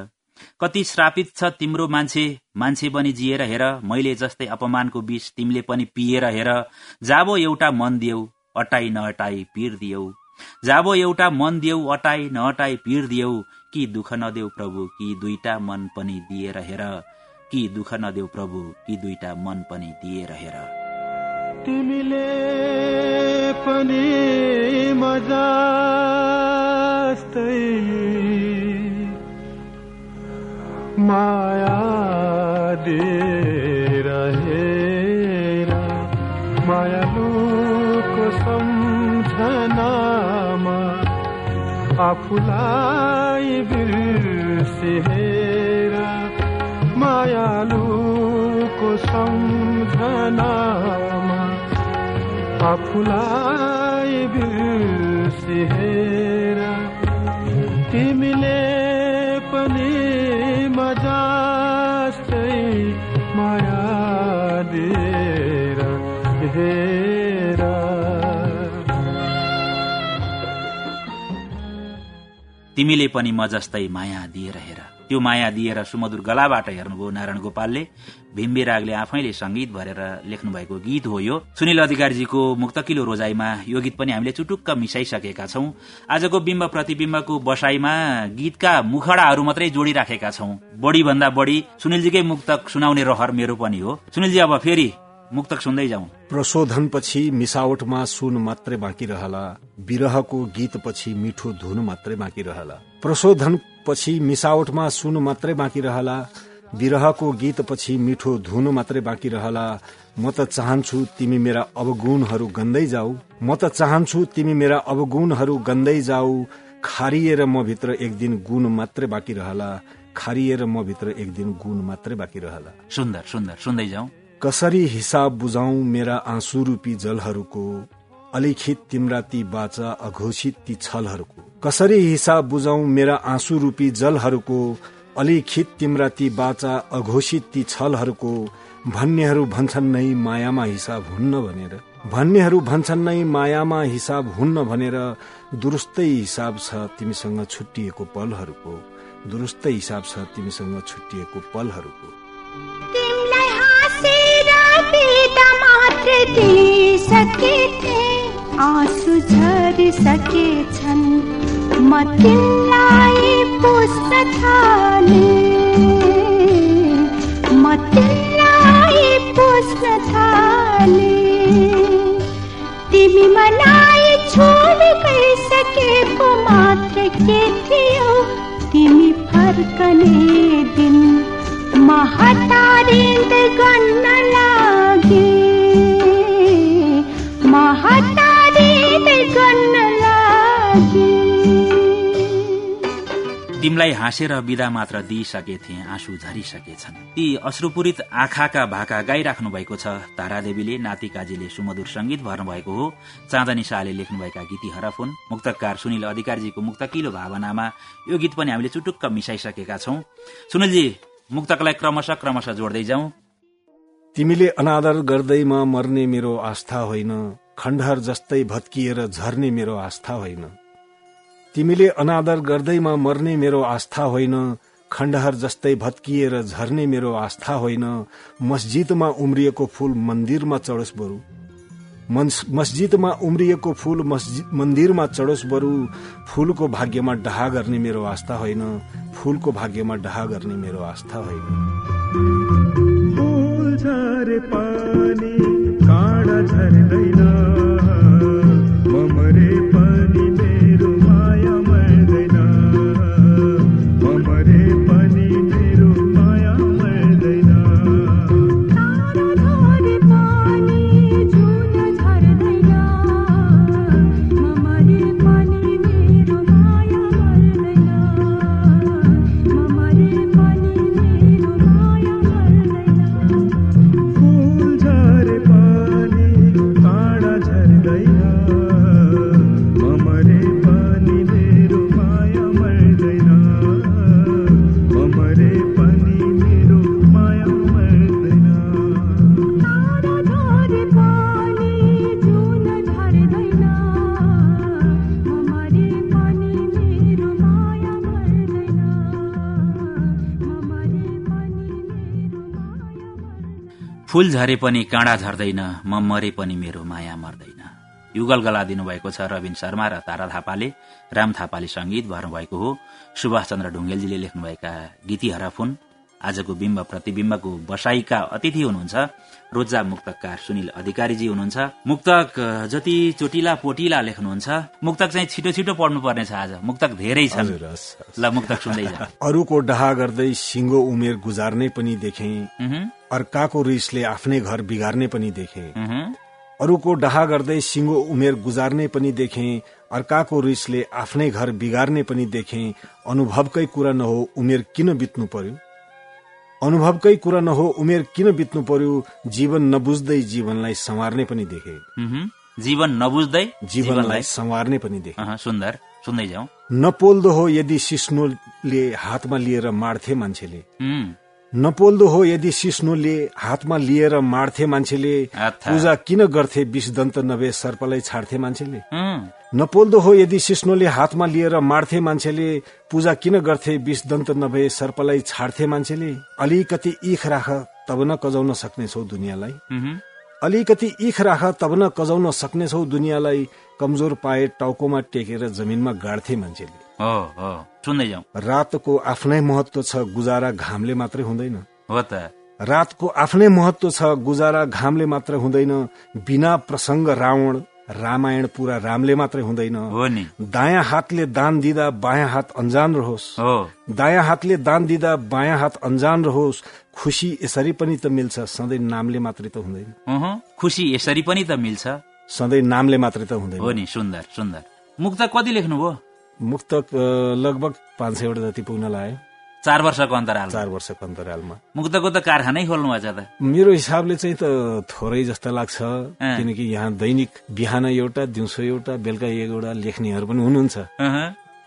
कति श्रापित छ तिम्रो मान्छे? मान्छे बनी जिएर हेर मैले जस्तै अपमानको विष तिमीले पनि पिएर हेर। जाबो एउटा मन दियौ अटाई नअटाई पिर दियौ। जाबो एउटा मन दियौ अटाई नअटाई पिर दियौ। कि दुःख नदेऊ प्रभु कि दुईटा मन पनि दिएर हेर। कि दुःख नदेऊ प्रभु कि दुईटा मन पनि दिएर हेर। तिमीले पनि मजा माया दिरहेरा मायालुको सम्झनामा आफूलाई बिर्सेर मायालु को सम्झनामा आफूलाई बिर्सिहेर। तिमीले पनि जा तिमीले पनि म जस्तै माया दिएर हेर। त्यो माया दिएर सुमधुर गलाबाट हेर्नुभयो नारायण गोपालले। भीम्बे रागले आफैले संगीत भरेर लेख्नु भएको गीत हो यो। सुनिल अधिकारीजीको मुक्तकिलो रोजाइमा यो गीत पनि हामीले चुटुक्क मिसाइसकेका छौं। आजको बिम्ब प्रतिविम्बको बसाईमा गीतका मुखडाहरू मात्रै जोडिराखेका छौं। बढी भन्दा बढी सुनिलजीकै मुक्तक सुनाउने रहर मेरो पनि हो। सुनिलजी अब फेरि मुक्तक सुन्दै जाउँ। प्रशोधनपछि मिसावटमा सुन मात्रै बाँकी रहला विरहको गीतपछि मिठो धुन मात्रै बाँकी रहला। प्रशोधनपछि मिसावटमा सुन मात्रै बाँकी रहला विरहको गीतपछि मिठो धुन मात्रै बाँकी रहला। म त चाहन्छु तिमी मेरा अवगुणहरू गन्दै जाऊ। म त चाहन्छु तिमी मेरा अवगुणहरू गन्दै जाऊ। खारिएर म भित्र एक दिन गुण मात्रै बाँकी रहला। खारिएर म भित्र एक दिन गुण मात्रै बाँकी रहला। सुन्दर सुन्दर। सुन्दै जाउँ। कसरी हिसाब बुझाउ मेरा आँसु रूपी जलहरूको? अलिखित तिम्रा ती बाचा अघोषित ती छलहरूको। कसरी हिसाब बुझाउ मेरा आँसु रूपी जलहरूको? अलिखित तिम्रा ती बाचा अघोषित ती छलहरूको। भन्नेहरू भन्छन् नै मायामा हिसाब हुन्न भनेर। भन्नेहरू भन्छन् नै मायामा हिसाब हुन्न भनेर दुरुस्तै हिसाब छ तिमीसँग छुट्टिएको पलहरूको। दुरुस्तै हिसाब छ तिमीसँग छुट्टिएको पलहरूको। मात्र दिइसकेथे आँसु झरिसकेछन् म तिमीलाई पुस्न थाले म तिमीलाई पुस्न थाले तिमी मलाई छोड गइसकेको मात्र के थियो? तिमी फर्कने दिन म हतारिँद गर्न लागे। तिमीलाई हाँसेर विदा मात्र दिइसके थिए आँसु झरिसकेछन्। ती अश्रुपूरित आँखाका भाका गाइराख्नु भएको छ। तारादेवीले नाति काजीले सुमधुर संगीत भर्नुभएको हो। चाँदनी शाहले लेख्नुभएका गीती हरफुन मुक्तकार सुनिल अधिकारीजीको मुक्तकिलो भावनामा यो गीत पनि हामीले चुटुक्क मिसाइसकेका छौं। सुनिलजी मुक्तकलाई क्रमशः क्रमशः जोड्दै जाउँ। तिमीले अनादर गर्दैमा मर्ने मेरो आस्था होइन। खण्डहर जस्तै भत्किएर झर्ने मेरो आस्था होइन। तिमीले अनादर गर्दैमा मर्ने मेरो आस्था होइन खण्डहर जस्तै भत्किएर झर्ने मेरो आस्था होइन मस्जिदमा उम्रिएको फूल मन्दिरमा चढोस् बरु। मस्जिदमा उम्रिएको फूल मन्दिरमा चढोस् बरु फूलको भाग्यमा डहा गर्ने मेरो आस्था होइन फूलको भाग्यमा डहा गर्ने मेरो आस्था होइन। काँडा झर्दैन ममरे फूल झरे पनि काँडा झर्दैन म मरे पनि मेरो माया मर्दैन। युगल गला दिनुभएको छ रविन शर्मा र तारा थापाले राम थापाले संगीत भर्नुभएको हो। सुभाष चन्द्र ढुङ्गेलजीले लेख्नुभएका गीती हराफुन। आजको बिम्ब प्रतिविम्बको बसाईका अतिथि हुनुहुन्छ। रोजा मुक्तकार सुनिल अधिकारीजी हुनुहुन्छ। मुक्तक जति चोटिला पोटिला लेख्नुहुन्छ। मुक्तक चाहिँ छिटो छिटो पढ्नु पर्नेछ आज। मुक्तक धेरै छन्। ल मुक्तक सुन्दै अरूको डहा गर्दै सिङ्गो उमेर गुजार्ने पनि देखे। अर्काको रिसले आफ्नै घर बिगार्ने पनि देखे। अरूको डहा गर्दै सिङ्गो उमेर गुजार्ने पनि देखे। अर्काको रिसले आफ्नै घर बिगार्ने पनि देखे। अनुभवकै कुरा नहो उमेर किन बित्नु पर्यो? अनुभवकै कुरा नहो उमेर किन बित्नु पर्यो? जीवन नबुझ्दै जीवनलाई संवार्ने पनि देखे। जीवन नबुझ्दै जीवनलाई संवार्ने पनि देखे। सुन्दर सुन्दै जाउँ। नपोल्दो हो यदि सिस्नोले हातमा लिएर माड्थे मान्छेले। नपोल्दो हो यदि सिस्नोले हातमा लिएर माड्थे मान्छेले। पूजा किन गर्थे विषदन्त नभए सर्पलाई छाड्थे मान्छेले? नपोल्दो हो यदि सिस्नोले हातमा लिएर माड्थे मान्छेले पूजा किन गर्थे विषदन्त नभए सर्पलाई छाड्थे मान्छेले? अलिकति इख राख तब न कजाउन सक्नेछौ दुनियाँलाई। अलिकति इख राख तब न कजाउन सक्नेछौ दुनियाँलाई। कमजोर पाए टाउकोमा टेकेर जमिनमा गाड्थे मान्छेले। सुन्दै जाउँ। रातको आफ्नै महत्व छ गुजारा घामले मात्रै हुँदैन। हो त। रातको आफ्नै महत्व छ गुजारा घामले मात्र हुँदैन। बिना प्रसङ्ग रावण रामायण पुरा रामले मात्रै हुँदैन। हो नि। दायाँ हातले दान दिँदा बायाँ हात अन्जान रहोस्। दायाँ हातले दान दिँदा बायाँ हात अन्जान रहोस्। खुसी यसरी पनि त मिल्छ सधैँ नामले मात्रै त हुँदैन। खुसी यसरी पनि त मिल्छ। सधैँ नामले मात्रै त हो हुँदैन नि सुन्दर सुन्दर। मुक्त कति लेख्नुभयो मुक्तक लगभग पाँच सयवटा जति पुग्न लाग्यो। चार वर्षको अन्तराल चार वर्षको अन्तरालमा। मुक्तको त कारखानै खोल्नु भएको छ त? मेरो हिसाबले चाहिँ त थोरै जस्तो लाग्छ। किनकि यहाँ दैनिक बिहान एउटा दिउँसो एउटा बेलुका एउटा लेख्नेहरू पनि हुनुहुन्छ।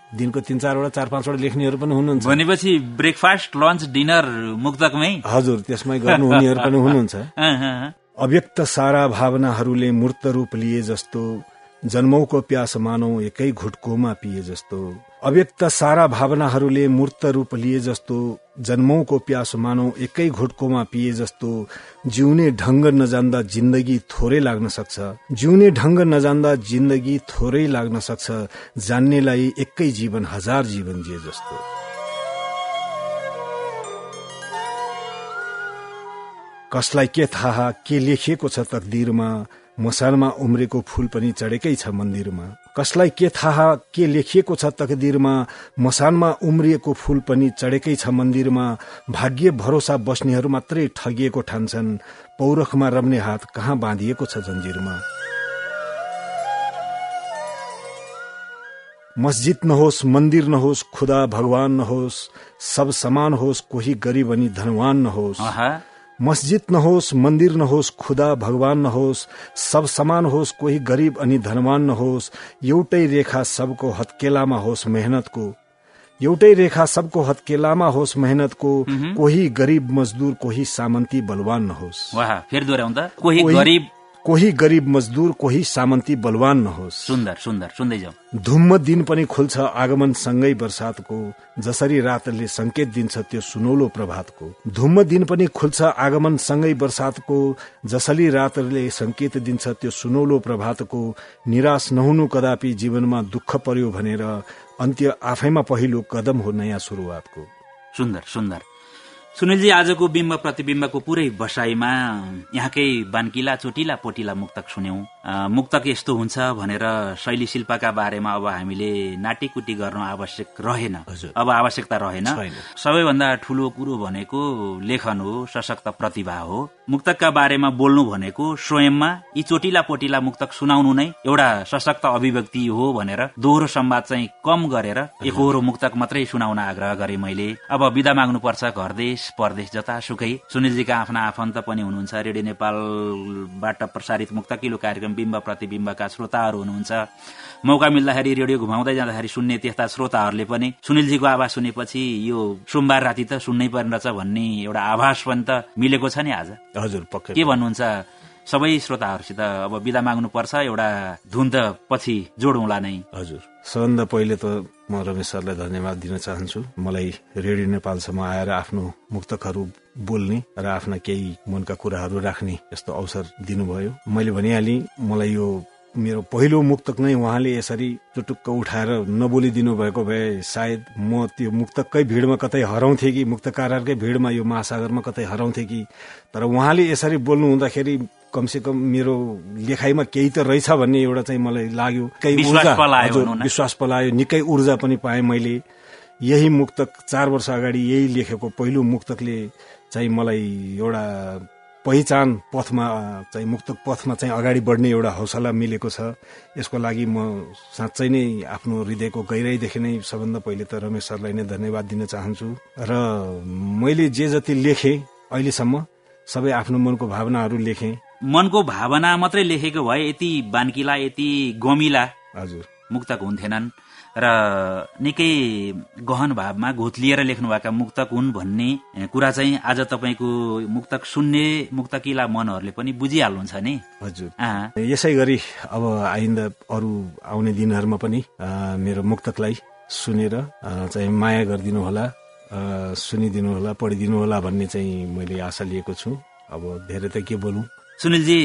दिनको तिन चारवटा चार पाँचवटा लेख्नेहरू पनि हुनुहुन्छ। भनेपछि ब्रेकफास्ट लन्च डिनर मुक्तकमै हजुर त्यसमै गर्नुहुनेहरू पनि हुनुहुन्छ। अव्यक्त सारा भावनाहरूले मूर्त रूप लिए जस्तो जन्मौको प्यास मानौ एकै घुटकोमा पिए जस्तो। अव्यक्त सारा भावनाहरूले मूर्त रूप लिए जस्तो जन्मौको प्यास मानौ एकै घुटकोमा पिए जस्तो जिउने ढंग नजान्दा जिन्दगी थोरै लाग्न सक्छ। जिउने ढंग नजान्दा जिन्दगी थोरै लाग्न सक्छ जान्नेलाई एकै जीवन हजार जीवन जिए जस्तो। कसलाई के थाहा के लेखिएको छ तकदिरमा? मसानमा उम्रेको फूल पनि चढेकै छ मन्दिरमा। कसलाई के थाहा के लेखिएको छ तकदिरमा? मसानमा उम्रिएको फूल पनि चढेकै छ मन्दिरमा। भाग्य भरोसा बस्नेहरू मात्रै ठगिएको ठान्छन्। पौरखमा रम्ने हात कहाँ बाँधिएको छ जन्जिरमा मस्जिद नहोस् मन्दिर नहोस् खुदा भगवान नहोस् सब समान होस् कोही गरीब अनि धनवान नहोस्। मस्जिद नहोस् मन्दिर नहोस् खुदा भगवान नहोस् सब समान होस् कोही गरीब अनि धनवान नहोस् एउटै रेखा सबको हत्केलामा होस् मेहनतको। एउटै रेखा सबको हत्केलामा होस् मेहनतको कोही गरीब मजदुर कोही सामन्ती बलवान नहोस्। फेरि कोही- गरिब कोही गरीब मजदुर कोही सामन्ती बलवान नहोस्। सुन्दर सुन्दर सुन्दै जाउँ धुम्म दिन पनि खुल्छ आगमन सँगै वर्षातको जसरी रातले संकेत दिन्छ त्यो सुनौलो प्रभातको। धुम्म दिन पनि खुल्छ आगमन सँगै वर्षातको जसरी रातले संकेत दिन्छ त्यो सुनौलो प्रभातको। निराश नहुनु कदापि जीवनमा दुःख पर्यो भनेर अन्त्य आफैमा पहिलो कदम हो नयाँ सुरुवातको। सुन्दर सुन्दर। सुनिलजी आजको बिम्ब प्रतिबिम्बको पुरै बसाइमा यहाँकै बान्किला चोटिला पोटिला मुक्तक सुन्यौं। मुक्तक यस्तो हुन्छ भनेर शैली शिल्पका बारेमा अब हामीले नाटीकुटी गर्न आवश्यक रहेन। अब आवश्यकता रहेन। सबैभन्दा ठूलो कुरो भनेको लेखन हो सशक्त प्रतिभा हो। मुक्तकका बारेमा बोल्नु भनेको स्वयंमा यी चोटिला पोटिला मुक्तक सुनाउनु नै एउटा सशक्त अभिव्यक्ति हो भनेर दोहोरो संवाद चाहिँ कम गरेर एकहोरो मुक्तक मात्रै सुनाउन आग्रह गरे मैले। अब विदा माग्नुपर्छ घर देश परदेश जतासुकै सुनिलजीका आफ्ना आफन्त पनि हुनुहुन्छ। रेडियो नेपालबाट प्रसारित मुक्तकिलो कार्यक्रम बिम्ब प्रतिबिम्बका श्रोताहरू हुनुहुन्छ। मौका मिल्दाखेरि रेडियो घुमाउँदै जाँदाखेरि सुन्ने त्यस्ता श्रोताहरूले पनि सुनिलजीको आवाज सुनेपछि यो सोमबार राति त सुन्नै पर्ने रहेछ भन्ने एउटा आभास पनि त मिलेको छ नि आज। हजुर पक्कै। के भन्नुहुन्छ? सबै श्रोताहरूसित अब विदा माग्नुपर्छ एउटा धुन त पछि जोडौँला नै। हजुर। सबभन्दा पहिले त म रमेश सरलाई धन्यवाद दिन चाहन्छु। मलाई रेडियो नेपालसम्म आएर आफ्नो मुक्तकहरू बोल्ने र आफ्ना केही मनका कुराहरू राख्ने यस्तो अवसर दिनुभयो। मैले भनिहालेँ मलाई यो मेरो पहिलो मुक्तक नै उहाँले यसरी चुटुक्क उठाएर नबोलिदिनु भएको भए सायद म त्यो मुक्तकै भिडमा कतै हराउँथे कि मुक्तकारहरूकै भिडमा यो महासागरमा कतै हराउँथे कि तर उहाँले यसरी बोल्नु हुँदाखेरि कमसेकम मेरो लेखाइमा केही त रहेछ भन्ने एउटा चाहिँ मलाई लाग्यो। केही ऊर्जा। विश्वास पलायो निकै ऊर्जा पनि पाएँ मैले। यही मुक्तक चार वर्ष अगाडि यही लेखेको पहिलो मुक्तकले चाहिँ मलाई एउटा पहिचान पथमा चाहिँ मुक्तक पथमा चाहिँ अगाडि बढ्ने एउटा हौसला मिलेको छ। यसको लागि म साँच्चै नै आफ्नो हृदयको गहिराईदेखि नै सबभन्दा पहिले त रमेश सरलाई नै धन्यवाद दिन चाहन्छु। र मैले जे जति लेखेँ अहिलेसम्म सबै आफ्नो मनको भावनाहरू लेखेँ। मनको भावना मात्रै लेखेको भए यति बान्किला यति गमिला हजुर। मुक्तक हुन्थेनन्। र निकै गहन भावमा घोत्लिएर लेख्नुभएका मुक्तक हुन् भन्ने कुरा चाहिँ आज तपाईँको मुक्तक सुन्ने मुक्तकिला मनहरूले पनि बुझिहाल्नुहुन्छ नि। हजुर। यसै गरी अब आइन्दा अरू आउने दिनहरूमा पनि मेरो मुक्तकलाई सुनेर चाहिँ माया गरिदिनु होला सुनिदिनु होला पढिदिनु होला भन्ने चाहिँ मैले आशा लिएको छु। अब धेरै त के बोलौँ? सुनिलजी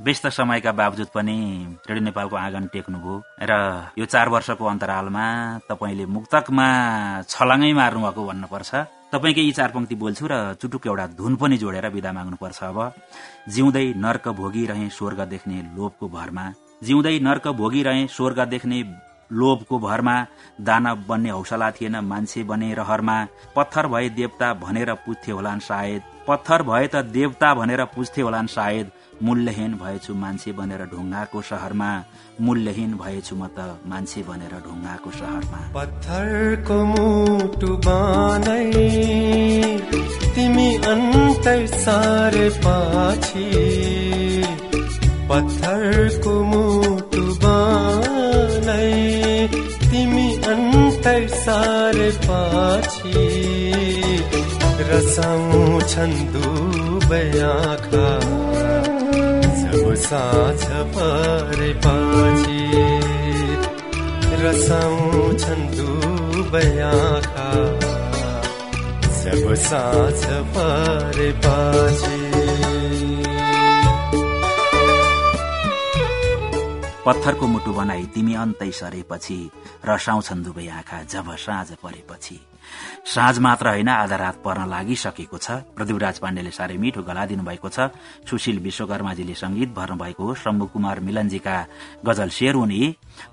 व्यस्त समयका बावजुद पनि रेडियो नेपालको आँगन टेक्नुभयो। र यो चार वर्षको अन्तरालमा तपाईँले मुक्तकमा छलाङै मार्नुभएको भन्नुपर्छ। तपाईँकै यी चार पंक्ति बोल्छु र चुटुक एउटा धुन पनि जोडेर विदा माग्नुपर्छ अब। जिउँदै नर्क भोगिरहे स्वर्ग देख्ने लोभको भरमा। जिउँदै नर्क भोगिरहे स्वर्ग देख्ने लोभको भरमा। दानव बन्ने हौसला थिएन मान्छे बने रहरमा। पत्थर भए देवता भनेर पुज्थे होलान् सायद। पत्थर भए त देवता भनेर पुज्थे होलान् सायद। मूल्यहीन भएछु मान्छे बनेर ढुङ्गाको सहरमा। मूल्यहीन भएछु म त मान्छे बनेर ढुङ्गाको सहरमा। पत्थरको मुटु तिमी अन्तै सारे पछि पत्थरको मुटु तिमी अन्तै सारे पछि रसाउँछन् दुबै आँखा। साँझ परेपछि रसाउँछन् दुबै आँखा जब साँझ परेपछि पत्थरको मुटु बनाई तिमी अन्तै सरेपछि रसाउँछन् दुवै आँखा जब साँझ परेपछि। साँझ मात्र होइन आधा रात पर्न लागिसकेको छ। पृथ्वीराज पाण्डेले साह्रै मिठो गला दिनुभएको छ। सुशील विश्वकर्माजीले संगीत भर्नु भएको हो। शम्भु कुमार मिलनजीका गजल शेर हुने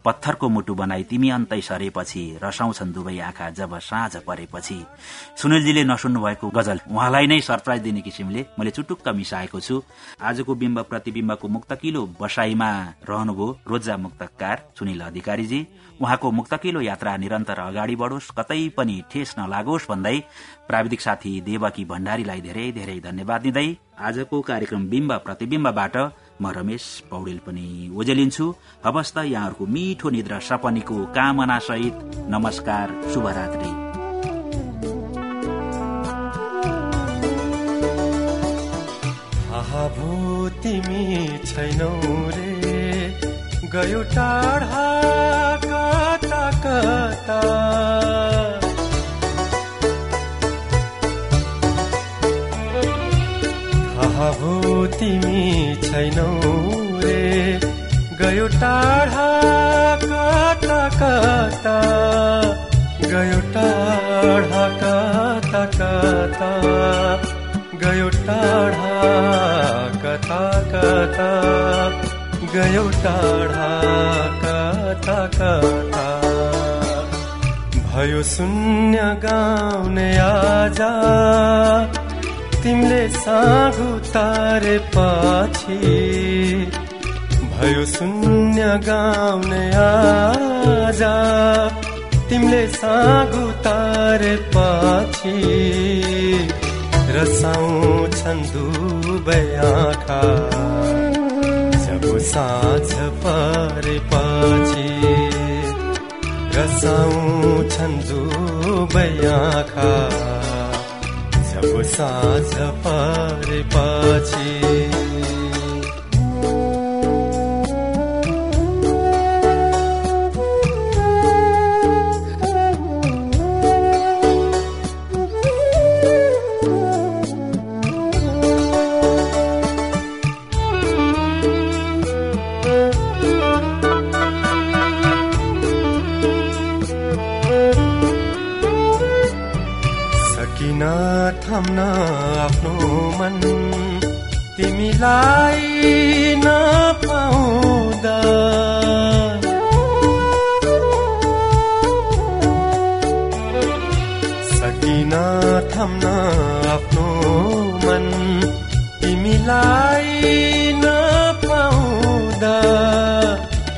पत्थरको मुटु बनाई तिमी अन्तै सरेपछि रसाउँछन् दुवै आँखा जब साँझ परेपछि। सुनिलजीले नसुन्नु भएको गजल उहाँलाई नै सरप्राइज दिने किसिमले मैले चुटुक्क मिसाएको छु। आजको बिम्ब प्रतिबिम्बको मुक्तकिलो बसाईमा रहनुभयो रोजा मुक्तकार सुनिल अधिकारीजी। उहाँको मुक्तकिलो यात्रा निरन्तर अगाडि बढोस् कतै पनि ठेस नलागोस् भन्दै प्राविधिक साथी देवकी भण्डारीलाई धेरै धेरै धन्यवाद दिँदै आजको कार्यक्रम बिम्ब प्रतिबिम्बबाट म रमेश पौडेल पनि ओजेलिन्छु। हवस् त यहाँहरूको मिठो निद्रा सपनीको कामना सहित नमस्कार शुभरात्री। तिमी छैनौ रे गयो टाढा कता कता। थाहा भो तिमी छैनौ रे। गयो टाढा कता कता। गयो टाढा कता कता। गयो टाढा कता कता। गयो टाढा कता कता। भयो शून्य गाउने आजा। तिमीले सागु तारे पछि भयो शून्य गाउने आजा तिमीले सागु तारे पछि रसाउँछन् दुबै आँखा। जब साँझ परेपछि रसाउँछन् दुबै आँखा। जब साँझ परेपछि सकिन तिमीलाई नपाउँदा सकिन थम्न आफ्नो मन तिमी तिमीलाई नपाउँदा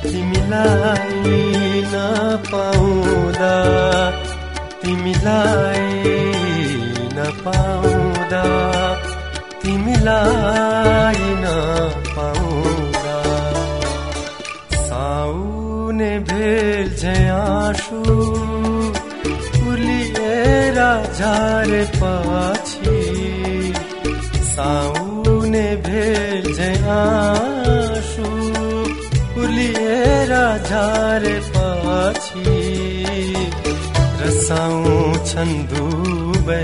तिमीलाई नपाउँदा तिमीलाई नपाउँदा तिमीलाई नपाउँदा साउने भेल झयासु उलिएर झारे पछि। साउने भेल झयासु उलिएर झारे पछि। रसाउँछन् दुबै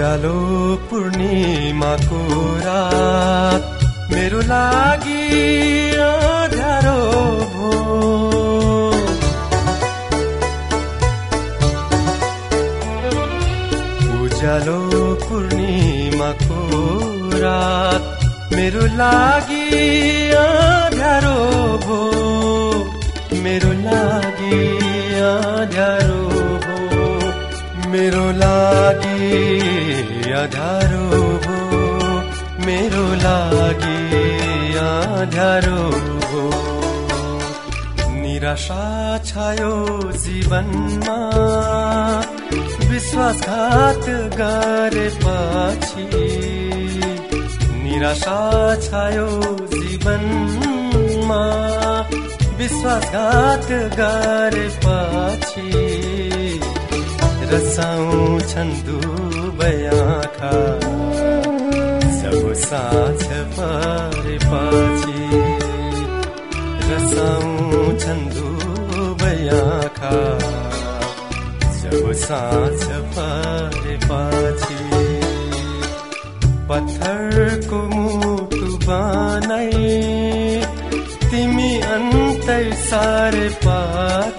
उज्यालो पूर्णिमाको रात मेरो लागि अँध्यारो भो उज्यालो पूर्णिमाको रात मेरो लागि अँध्यारो भो मेरो लागि अँध्यारो मेरो लागि अँध्यारो भो मेरो लागि अँध्यारो भो निराशा छायो जीवनमा। विश्वासघात गरेपछि। निराशा छायो जीवनमा। विश्वासघात गरेपछि। रसाउँछन् दुबै आँखा जब साँझ परेपछि रसाउँछन् दुबै आँखा जब साँझ परेपछि पत्थरको मुटु बनाई। तिमी अन्तै सारे पछि